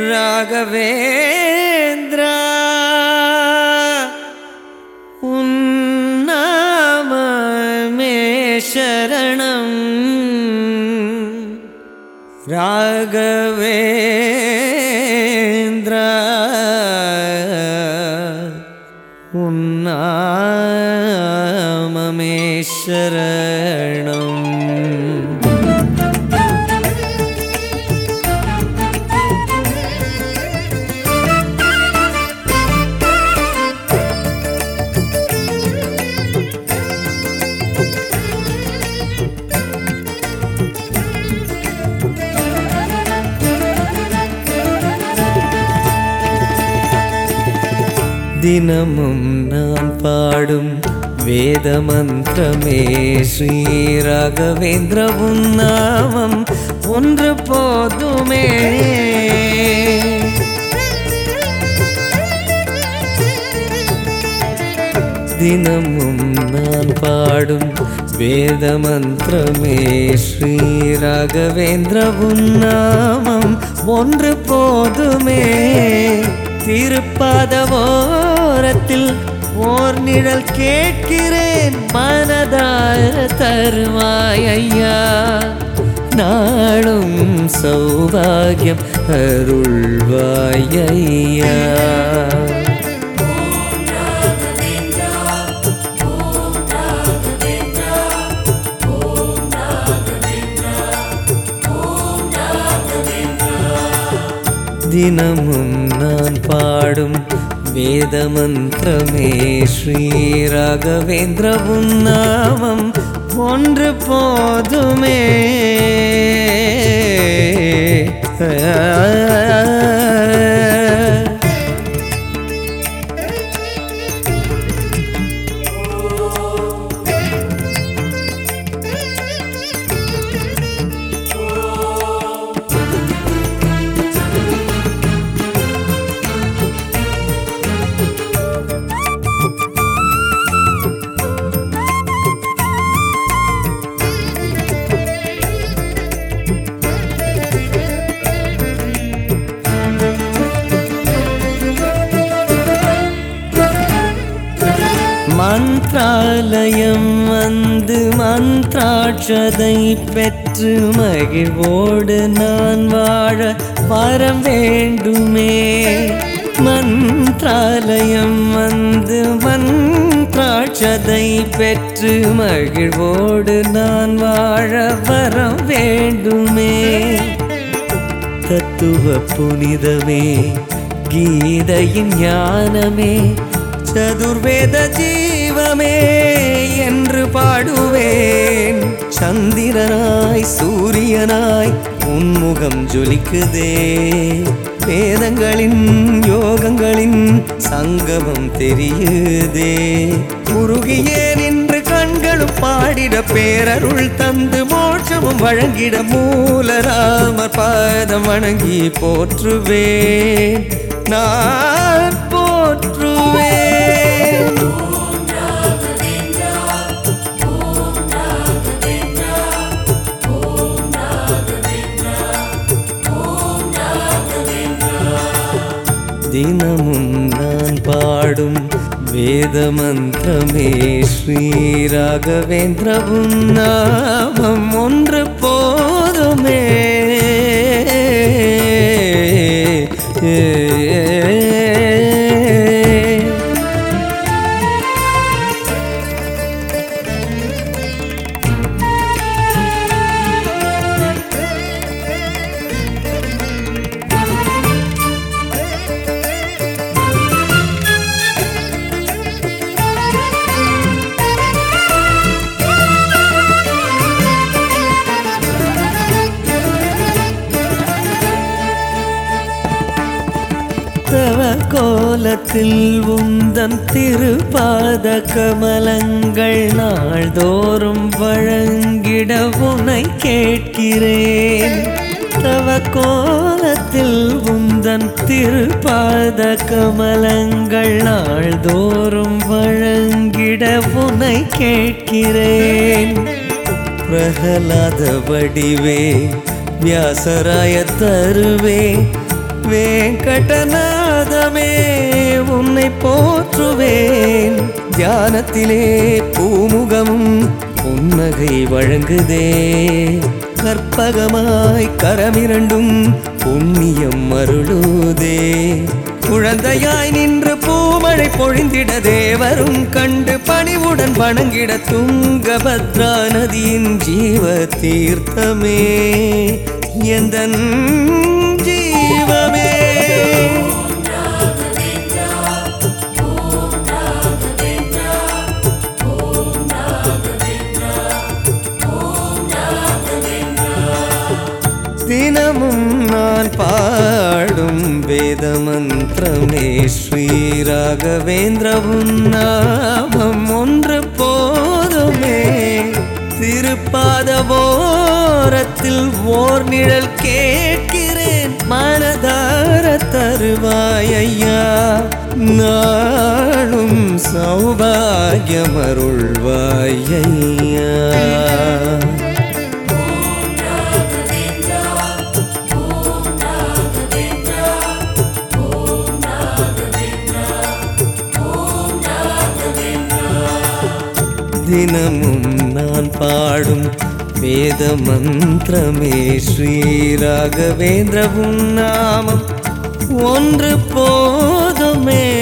राघवेन्द्र उन्नाम मे शरणं। राघवेन्द्र उन्नाम मे ममेश्वर தினமும் நான் பாடும் வேத மந்திரமே ஸ்ரீ ராகவேந்திர உன்னாமம் ஒன்று போதுமே. தினமும் நான் பாடும் வேத மந்திரமே ஸ்ரீ ராகவேந்திர உன்னாமம் ஒன்று போதுமே. திருப்பாதவோரத்தில் ஓர் நிழல் கேட்கிறேன் மனதார தருவாய் ஐயா நாளும் சௌபாகியம் அருள்வாய் தினமும் நான் பாடும் வேத மந்திரமே ஸ்ரீ ராகவேந்திர உன்னாமம். ஒன்று போதுமே. மந்திராலயம் வந்து மந்திராட்சதை பெற்று மகிழ்வோடு நான் வாழ வரம் வேண்டுமே. மந்திராலயம் வந்து மந்திராட்சதை பெற்று மகிழ்வோடு நான் வாழ வரம் வேண்டுமே. தத்துவ புனிதமே கீதையின் ஞானமே சதுர்வேத ஜீ தெய்வமே என்று பாடுவேன். சந்திரனாய் சூரியனாய் உன்முகம் ஜொலிக்குதே. வேதங்களின் யோகங்களின் சங்கமம் தெரியுதே. முருகியே நின்று கண்களும் பாடிட பேரருள் தந்து மோட்சமும் வழங்கிட மூலராமர் பாதம் வணங்கி போற்றுவேன். நான் தினமும் நான் பாடும் வேத மந்திரமே ஸ்ரீ ராகவேந்திரவும் நாமம் ஒன்று போ கோலத்தில் உந்தன் திருபாத கமலங்கள் நாள்தோறும் வழங்கிட உனை கேட்கிறேன். தவ கோலத்தில் உந்தன் திருபாத கமலங்கள் நாள்தோறும் வழங்கிட உனை கேட்கிறேன். பிரகலாத வடிவே வியாசராய தருவே வேங்கடநாதமே உன்னை போற்றுவேன். தியானத்திலே பூமுகமும் புன்னகை வழங்குதே. கற்பகமாய் கரமிரண்டும் புண்ணியம் மருளுதே குழந்தையாய் நின்று பூமழை பொழிந்திட தேவரும் கண்டு பணிவுடன் வணங்கிட துங்கபத்ரா நதியின் ஜீவ தீர்த்தமே. எந்தன் தினமும் நான் பாடும் வேத மந்திரமே ஸ்ரீ ராகவேந்திரவும் நாமம் ஒன்று போதுமே. திருப்பாத ஓரத்தில் ஓர் நிழல் கேட்கிறேன். மனதார தருவாயையா நாளும் சௌபாகியமருள்வாயையா தினமும் நான் பாடும் வேத மந்திரமே ஸ்ரீ ராகவேந்திரவும் நாமம். ஒன்று போதுமே.